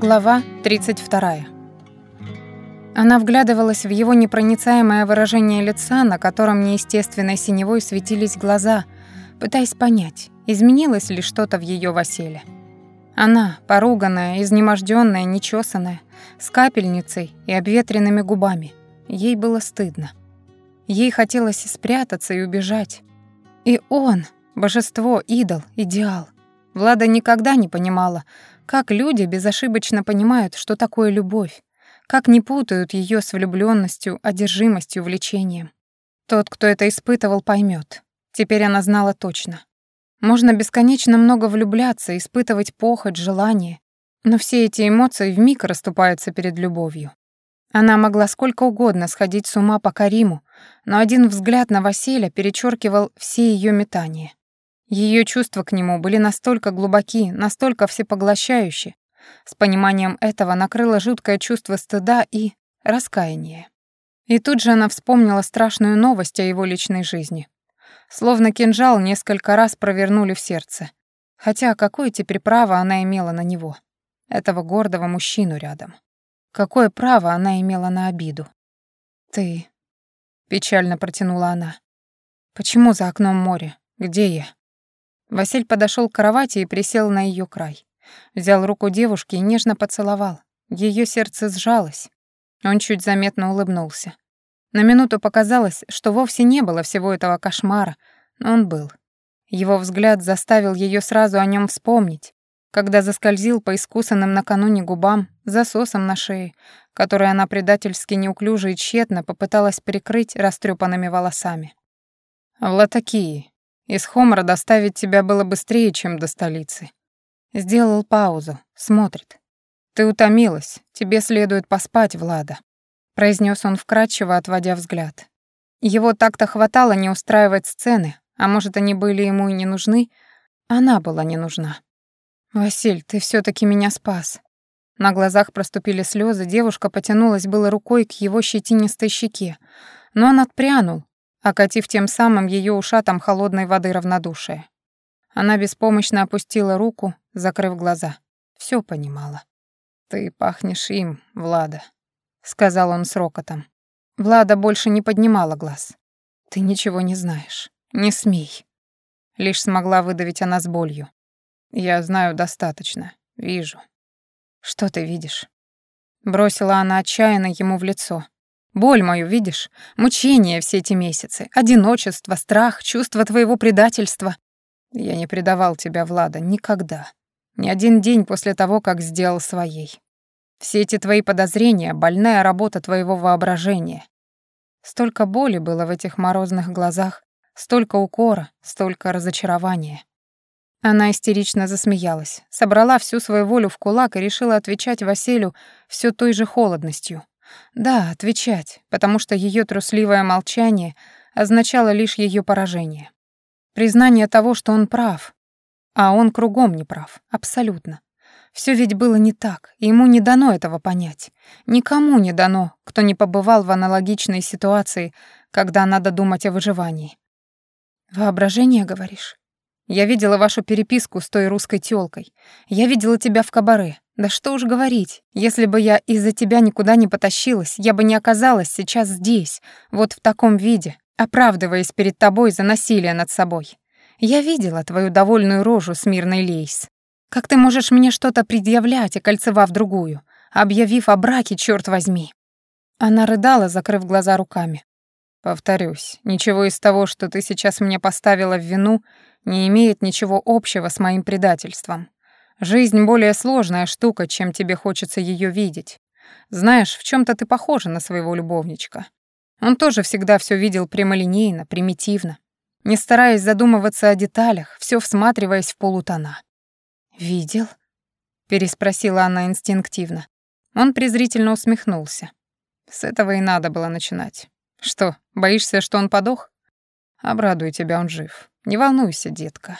Глава 32. Она вглядывалась в его непроницаемое выражение лица, на котором неестественной синевой светились глаза, пытаясь понять, изменилось ли что-то в ее Василе. Она, поруганная, изнемождённая, нечесанная, с капельницей и обветренными губами. Ей было стыдно. Ей хотелось спрятаться и убежать. И он, божество, идол, идеал. Влада никогда не понимала, как люди безошибочно понимают, что такое любовь, как не путают ее с влюбленностью, одержимостью, влечением. Тот, кто это испытывал, поймет. Теперь она знала точно. Можно бесконечно много влюбляться, испытывать похоть, желание, но все эти эмоции вмиг расступаются перед любовью. Она могла сколько угодно сходить с ума по Кариму, но один взгляд на Василя перечеркивал все ее метания. Ее чувства к нему были настолько глубоки, настолько всепоглощающие. С пониманием этого накрыло жуткое чувство стыда и раскаяния. И тут же она вспомнила страшную новость о его личной жизни. Словно кинжал несколько раз провернули в сердце. Хотя какое теперь право она имела на него? Этого гордого мужчину рядом. Какое право она имела на обиду? «Ты...» — печально протянула она. «Почему за окном море? Где я?» Василь подошел к кровати и присел на ее край. Взял руку девушки и нежно поцеловал. Ее сердце сжалось. Он чуть заметно улыбнулся. На минуту показалось, что вовсе не было всего этого кошмара, но он был. Его взгляд заставил ее сразу о нем вспомнить, когда заскользил по искусанным накануне губам, засосом на шее, который она предательски неуклюже и тщетно попыталась прикрыть растрепанными волосами. «В латакии», из Хомра доставить тебя было быстрее, чем до столицы. Сделал паузу, смотрит. Ты утомилась, тебе следует поспать, Влада, произнес он вкратчиво, отводя взгляд. Его так-то хватало не устраивать сцены, а может, они были ему и не нужны, она была не нужна. Василь, ты все таки меня спас. На глазах проступили слезы, девушка потянулась было рукой к его щетинистой щеке, но он отпрянул, окатив тем самым ее ушатом холодной воды равнодушия. Она беспомощно опустила руку, закрыв глаза. Все понимала. «Ты пахнешь им, Влада», — сказал он с рокотом. Влада больше не поднимала глаз. «Ты ничего не знаешь. Не смей». Лишь смогла выдавить она с болью. «Я знаю достаточно. Вижу». «Что ты видишь?» Бросила она отчаянно ему в лицо, Боль мою, видишь? Мучения все эти месяцы, одиночество, страх, чувство твоего предательства. Я не предавал тебя, Влада, никогда. Ни один день после того, как сделал своей. Все эти твои подозрения — больная работа твоего воображения. Столько боли было в этих морозных глазах, столько укора, столько разочарования. Она истерично засмеялась, собрала всю свою волю в кулак и решила отвечать Василию все той же холодностью. Да, отвечать, потому что ее трусливое молчание означало лишь ее поражение. Признание того, что он прав, а он кругом не прав, абсолютно. Все ведь было не так, и ему не дано этого понять. Никому не дано, кто не побывал в аналогичной ситуации, когда надо думать о выживании. «Воображение, говоришь?» Я видела вашу переписку с той русской тёлкой. Я видела тебя в кабаре. Да что уж говорить, если бы я из-за тебя никуда не потащилась, я бы не оказалась сейчас здесь, вот в таком виде, оправдываясь перед тобой за насилие над собой. Я видела твою довольную рожу с мирной лейс. Как ты можешь мне что-то предъявлять, окольцевав другую, объявив о браке, черт возьми?» Она рыдала, закрыв глаза руками. «Повторюсь, ничего из того, что ты сейчас мне поставила в вину, не имеет ничего общего с моим предательством. Жизнь более сложная штука, чем тебе хочется ее видеть. Знаешь, в чем то ты похожа на своего любовничка. Он тоже всегда все видел прямолинейно, примитивно, не стараясь задумываться о деталях, все всматриваясь в полутона. «Видел?» — переспросила она инстинктивно. Он презрительно усмехнулся. С этого и надо было начинать. Что, боишься, что он подох? Обрадую тебя, он жив. Не волнуйся, детка.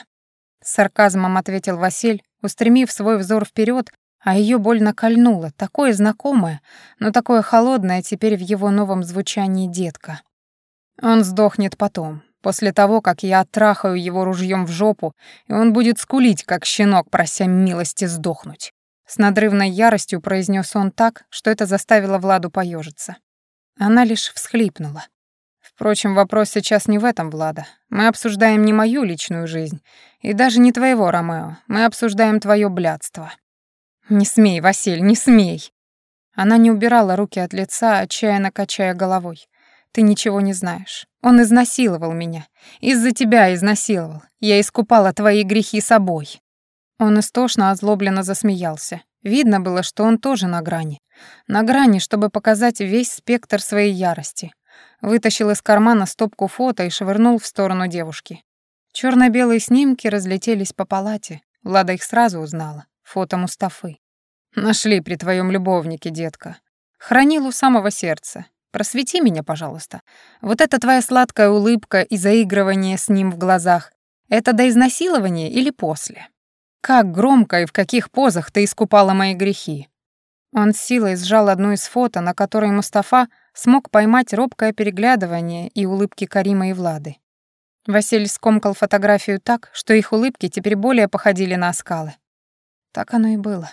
С сарказмом ответил Василь, устремив свой взор вперед, а ее больно кольнуло, такое знакомое, но такое холодное теперь в его новом звучании детка. Он сдохнет потом, после того, как я оттрахаю его ружьем в жопу, и он будет скулить, как щенок, прося милости сдохнуть. С надрывной яростью произнес он так, что это заставило Владу поежиться. Она лишь всхлипнула. Впрочем, вопрос сейчас не в этом, Влада. Мы обсуждаем не мою личную жизнь, и даже не твоего, Ромео. Мы обсуждаем твое блядство. Не смей, Василь, не смей. Она не убирала руки от лица, отчаянно качая головой. Ты ничего не знаешь. Он изнасиловал меня. Из-за тебя изнасиловал. Я искупала твои грехи собой. Он истошно, озлобленно засмеялся. Видно было, что он тоже на грани. На грани, чтобы показать весь спектр своей ярости. Вытащил из кармана стопку фото и швырнул в сторону девушки. черно белые снимки разлетелись по палате. Влада их сразу узнала. Фото Мустафы. «Нашли при твоем любовнике, детка. Хранил у самого сердца. Просвети меня, пожалуйста. Вот эта твоя сладкая улыбка и заигрывание с ним в глазах — это до изнасилования или после?» Как громко и в каких позах ты искупала мои грехи. Он с силой сжал одну из фото, на которой Мустафа смог поймать робкое переглядывание и улыбки Карима и Влады. Василий скомкал фотографию так, что их улыбки теперь более походили на оскалы. Так оно и было.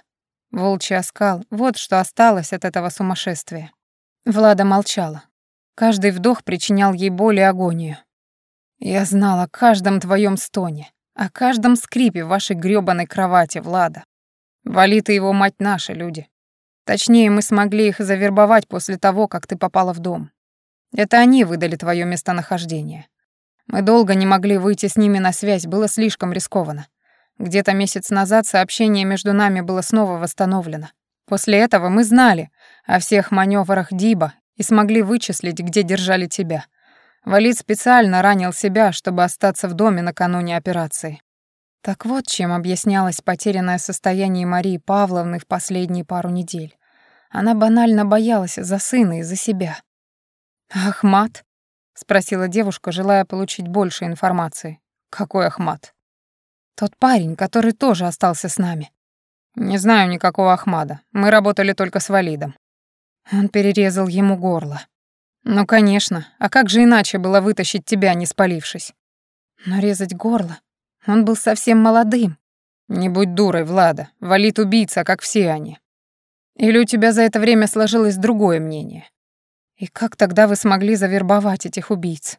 Волчий оскал — вот что осталось от этого сумасшествия. Влада молчала. Каждый вдох причинял ей боль и агонию. «Я знала о каждом твоем стоне. О каждом скрипе вашей грёбаной кровати, Влада. Валит и его мать наши люди. Точнее, мы смогли их завербовать после того, как ты попала в дом. Это они выдали твое местонахождение. Мы долго не могли выйти с ними на связь, было слишком рискованно. Где-то месяц назад сообщение между нами было снова восстановлено. После этого мы знали о всех маневрах Диба и смогли вычислить, где держали тебя — Валид специально ранил себя, чтобы остаться в доме накануне операции. Так вот, чем объяснялось потерянное состояние Марии Павловны в последние пару недель. Она банально боялась за сына и за себя. «Ахмат?» — спросила девушка, желая получить больше информации. «Какой Ахмат?» «Тот парень, который тоже остался с нами». «Не знаю никакого Ахмада. Мы работали только с Валидом». Он перерезал ему горло. Ну, конечно. А как же иначе было вытащить тебя, не спалившись? Но резать горло? Он был совсем молодым. Не будь дурой, Влада. Валит убийца, как все они. Или у тебя за это время сложилось другое мнение? И как тогда вы смогли завербовать этих убийц?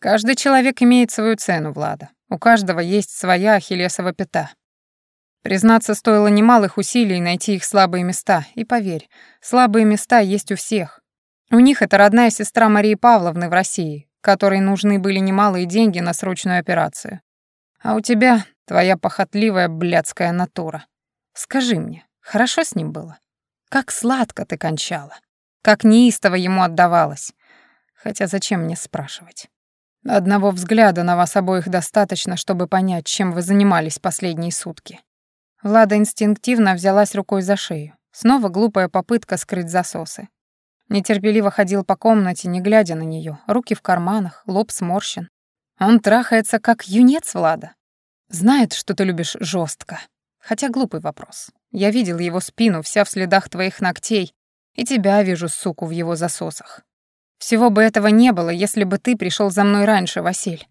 Каждый человек имеет свою цену, Влада. У каждого есть своя ахиллесова пята. Признаться, стоило немалых усилий найти их слабые места, и поверь, слабые места есть у всех. У них это родная сестра Марии Павловны в России, которой нужны были немалые деньги на срочную операцию. А у тебя твоя похотливая блядская натура. Скажи мне, хорошо с ним было? Как сладко ты кончала? Как неистово ему отдавалась? Хотя зачем мне спрашивать? Одного взгляда на вас обоих достаточно, чтобы понять, чем вы занимались последние сутки. Влада инстинктивно взялась рукой за шею. Снова глупая попытка скрыть засосы. Нетерпеливо ходил по комнате, не глядя на нее, руки в карманах, лоб сморщен. Он трахается, как юнец Влада. Знает, что ты любишь жестко. Хотя глупый вопрос. Я видел его спину, вся в следах твоих ногтей, и тебя вижу, суку, в его засосах. Всего бы этого не было, если бы ты пришел за мной раньше, Василь.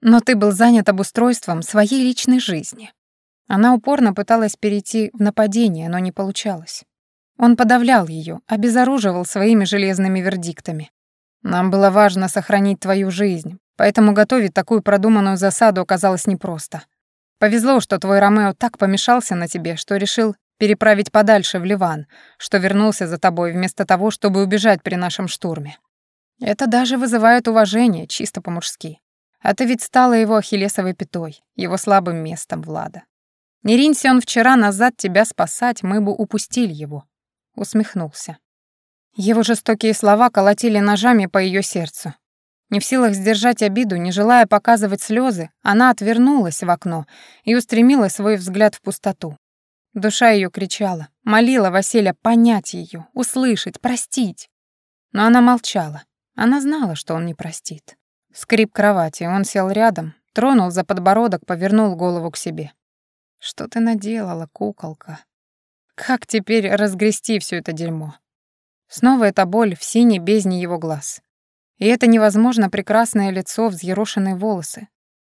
Но ты был занят обустройством своей личной жизни. Она упорно пыталась перейти в нападение, но не получалось. Он подавлял ее, обезоруживал своими железными вердиктами. Нам было важно сохранить твою жизнь, поэтому готовить такую продуманную засаду оказалось непросто. Повезло, что твой Ромео так помешался на тебе, что решил переправить подальше в Ливан, что вернулся за тобой вместо того, чтобы убежать при нашем штурме. Это даже вызывает уважение, чисто по-мужски. А ты ведь стала его ахиллесовой пятой, его слабым местом, Влада. Не ринься он вчера назад тебя спасать, мы бы упустили его усмехнулся. Его жестокие слова колотили ножами по ее сердцу. Не в силах сдержать обиду, не желая показывать слезы, она отвернулась в окно и устремила свой взгляд в пустоту. Душа ее кричала, молила Василия понять ее, услышать, простить. Но она молчала. Она знала, что он не простит. Скрип кровати, он сел рядом, тронул за подбородок, повернул голову к себе. «Что ты наделала, куколка?» Как теперь разгрести все это дерьмо? Снова эта боль в синей бездне его глаз. И это невозможно прекрасное лицо, взъерошенные волосы.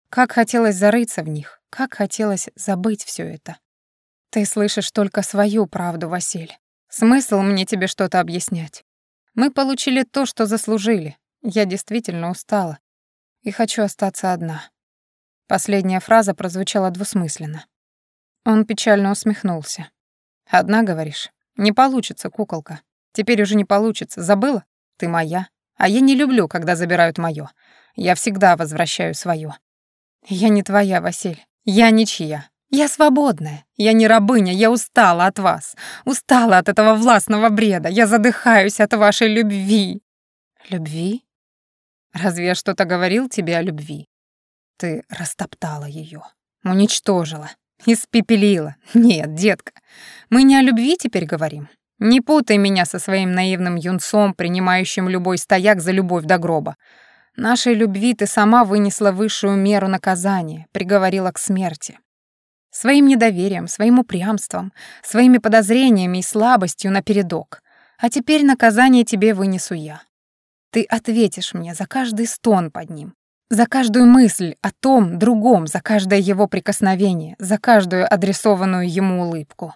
Как хотелось зарыться в них, как хотелось забыть все это. Ты слышишь только свою правду, Василь. Смысл мне тебе что-то объяснять? Мы получили то, что заслужили. Я действительно устала и хочу остаться одна. Последняя фраза прозвучала двусмысленно. Он печально усмехнулся. «Одна, говоришь? Не получится, куколка. Теперь уже не получится. Забыла? Ты моя. А я не люблю, когда забирают моё. Я всегда возвращаю своё. Я не твоя, Василь. Я ничья. Я свободная. Я не рабыня. Я устала от вас. Устала от этого властного бреда. Я задыхаюсь от вашей любви. Любви? Разве я что-то говорил тебе о любви? Ты растоптала её, уничтожила, испепелила. Нет, детка, мы не о любви теперь говорим. Не путай меня со своим наивным юнцом, принимающим любой стояк за любовь до гроба. Нашей любви ты сама вынесла высшую меру наказания, приговорила к смерти. Своим недоверием, своим упрямством, своими подозрениями и слабостью напередок. А теперь наказание тебе вынесу я. Ты ответишь мне за каждый стон под ним, за каждую мысль о том, другом, за каждое его прикосновение, за каждую адресованную ему улыбку.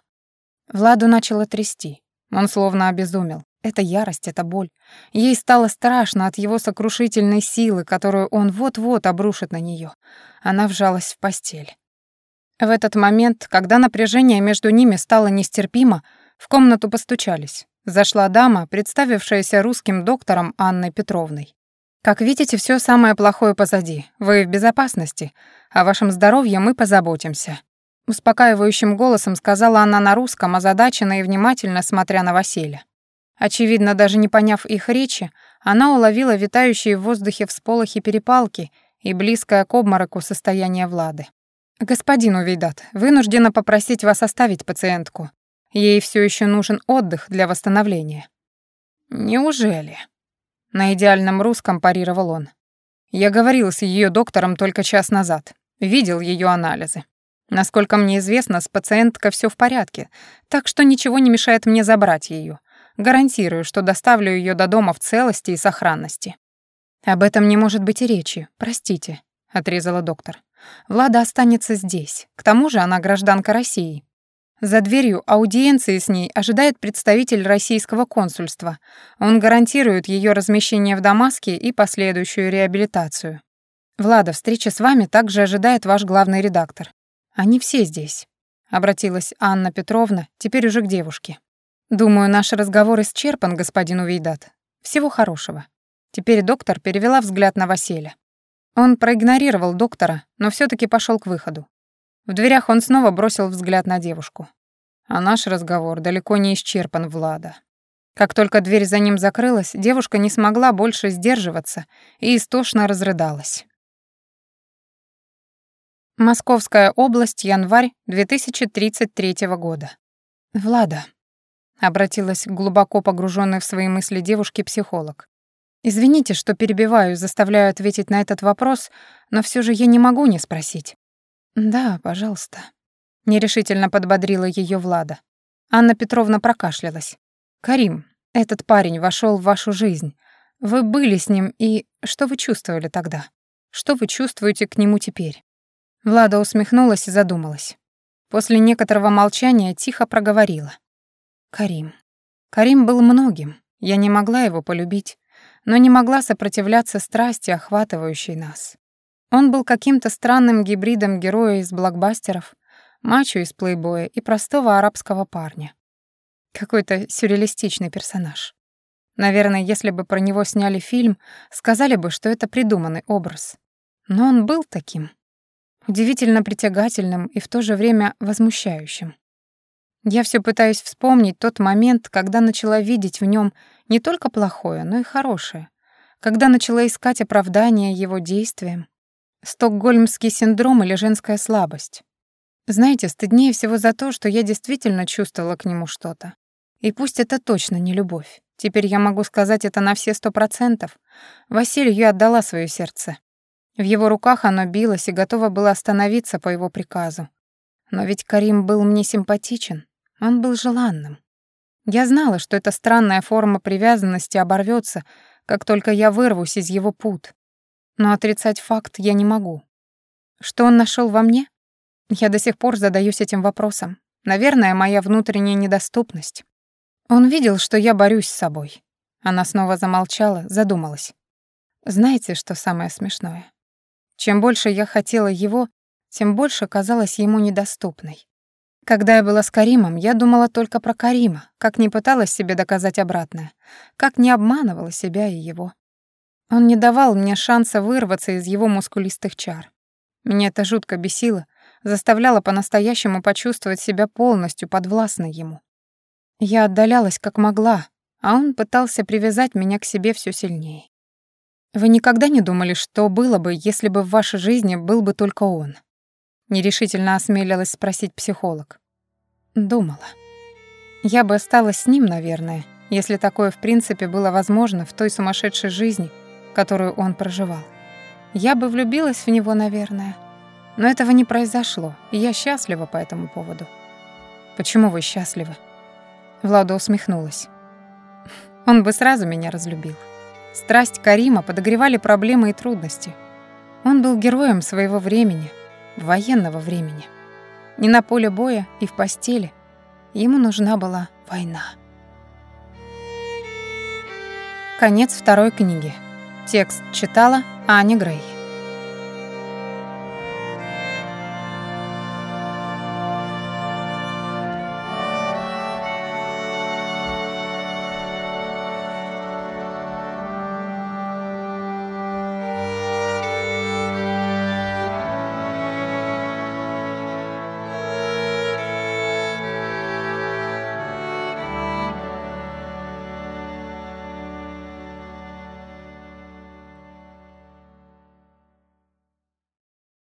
Владу начало трясти. Он словно обезумел. Это ярость, это боль. Ей стало страшно от его сокрушительной силы, которую он вот-вот обрушит на нее. Она вжалась в постель. В этот момент, когда напряжение между ними стало нестерпимо, в комнату постучались. Зашла дама, представившаяся русским доктором Анной Петровной. «Как видите, все самое плохое позади. Вы в безопасности. О вашем здоровье мы позаботимся», Успокаивающим голосом сказала она на русском, озадаченно и внимательно смотря на Василия. Очевидно, даже не поняв их речи, она уловила витающие в воздухе всполохи перепалки и близкое к обмороку состояние Влады. «Господин Увейдат, вынуждена попросить вас оставить пациентку. Ей все еще нужен отдых для восстановления». «Неужели?» На идеальном русском парировал он. «Я говорил с ее доктором только час назад. Видел ее анализы. Насколько мне известно, с пациенткой все в порядке, так что ничего не мешает мне забрать ее. Гарантирую, что доставлю ее до дома в целости и сохранности. Об этом не может быть и речи. Простите, отрезала доктор. Влада останется здесь. К тому же она гражданка России. За дверью аудиенции с ней ожидает представитель российского консульства. Он гарантирует ее размещение в Дамаске и последующую реабилитацию. Влада, встреча с вами также ожидает ваш главный редактор. Они все здесь», — обратилась Анна Петровна, теперь уже к девушке. «Думаю, наш разговор исчерпан, господин Увейдат. Всего хорошего». Теперь доктор перевела взгляд на Василия. Он проигнорировал доктора, но все таки пошел к выходу. В дверях он снова бросил взгляд на девушку. А наш разговор далеко не исчерпан, Влада. Как только дверь за ним закрылась, девушка не смогла больше сдерживаться и истошно разрыдалась. Московская область, январь 2033 года. «Влада», — обратилась глубоко погруженная в свои мысли девушки-психолог. «Извините, что перебиваю, заставляю ответить на этот вопрос, но все же я не могу не спросить». «Да, пожалуйста», — нерешительно подбодрила ее Влада. Анна Петровна прокашлялась. «Карим, этот парень вошел в вашу жизнь. Вы были с ним, и что вы чувствовали тогда? Что вы чувствуете к нему теперь?» Влада усмехнулась и задумалась. После некоторого молчания тихо проговорила. «Карим. Карим был многим. Я не могла его полюбить, но не могла сопротивляться страсти, охватывающей нас. Он был каким-то странным гибридом героя из блокбастеров, мачо из плейбоя и простого арабского парня. Какой-то сюрреалистичный персонаж. Наверное, если бы про него сняли фильм, сказали бы, что это придуманный образ. Но он был таким удивительно притягательным и в то же время возмущающим. Я все пытаюсь вспомнить тот момент, когда начала видеть в нем не только плохое, но и хорошее, когда начала искать оправдание его действиям. Стокгольмский синдром или женская слабость. Знаете, стыднее всего за то, что я действительно чувствовала к нему что-то. И пусть это точно не любовь. Теперь я могу сказать это на все сто процентов. Василию я отдала свое сердце. В его руках оно билось и готово было остановиться по его приказу. Но ведь Карим был мне симпатичен, он был желанным. Я знала, что эта странная форма привязанности оборвется, как только я вырвусь из его пут. Но отрицать факт я не могу. Что он нашел во мне? Я до сих пор задаюсь этим вопросом. Наверное, моя внутренняя недоступность. Он видел, что я борюсь с собой. Она снова замолчала, задумалась. Знаете, что самое смешное? Чем больше я хотела его, тем больше казалась ему недоступной. Когда я была с Каримом, я думала только про Карима, как не пыталась себе доказать обратное, как не обманывала себя и его. Он не давал мне шанса вырваться из его мускулистых чар. Меня это жутко бесило, заставляло по-настоящему почувствовать себя полностью подвластной ему. Я отдалялась как могла, а он пытался привязать меня к себе все сильнее. Вы никогда не думали, что было бы, если бы в вашей жизни был бы только он? Нерешительно осмелилась спросить психолог. Думала. Я бы осталась с ним, наверное, если такое в принципе было возможно в той сумасшедшей жизни, которую он проживал. Я бы влюбилась в него, наверное. Но этого не произошло, и я счастлива по этому поводу. Почему вы счастливы? Влада усмехнулась. Он бы сразу меня разлюбил. Страсть Карима подогревали проблемы и трудности. Он был героем своего времени, военного времени. Не на поле боя и в постели. Ему нужна была война. Конец второй книги. Текст читала Аня Грей.